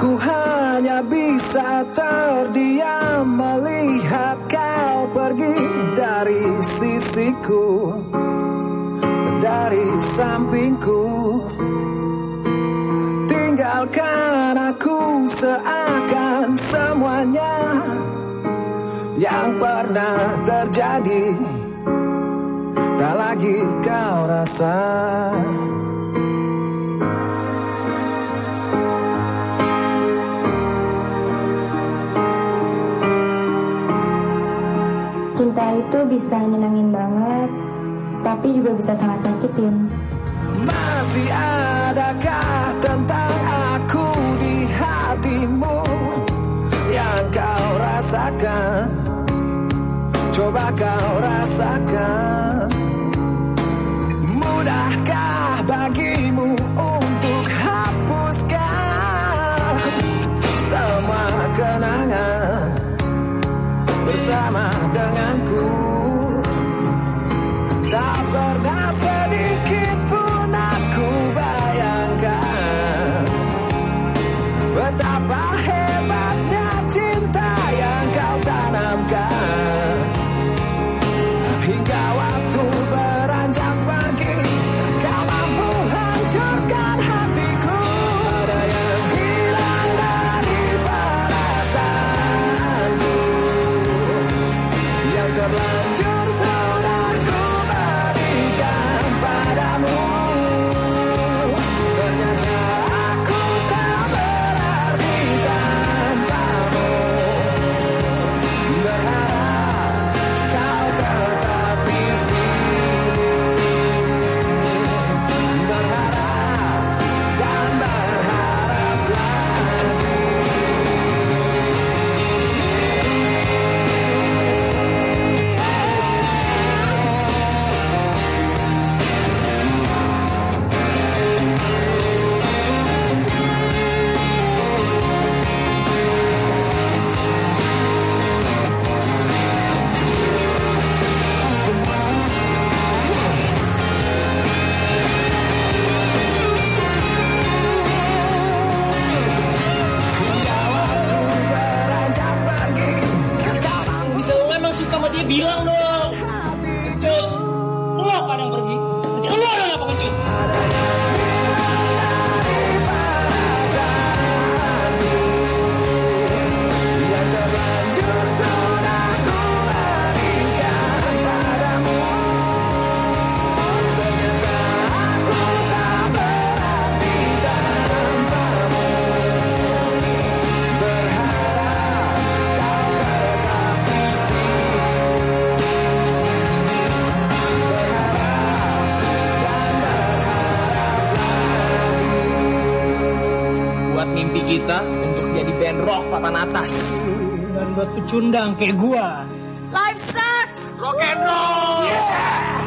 hanya bisa terdiam melihat kau pergi dari sisiku, dari sampingku. Tinggalkan aku seakan semuanya yang pernah terjadi tak lagi kau rasa. Cinta itu bisa nyenengin banget, tapi juga bisa sangat nyakitin. Masih adakah tentang aku di hatimu yang kau rasakan? Coba kau rasakan. Mudahkah bagimu Tak pernah sedikit pun aku bayangkan Betapa hebatnya cinta yang kau tanamkan. Hingga waktu beranjak pergi Kau mampu hancurkan hatiku. Ada yang hilang dari perasaanku Yang terlanjur bilang dong. Mimpi kita untuk jadi band rock papan atas. Dan buat pecundang kayak gua. Life sucks. Rock and roll.